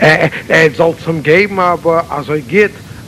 Er, er, er soll zum geben, aber also er geht,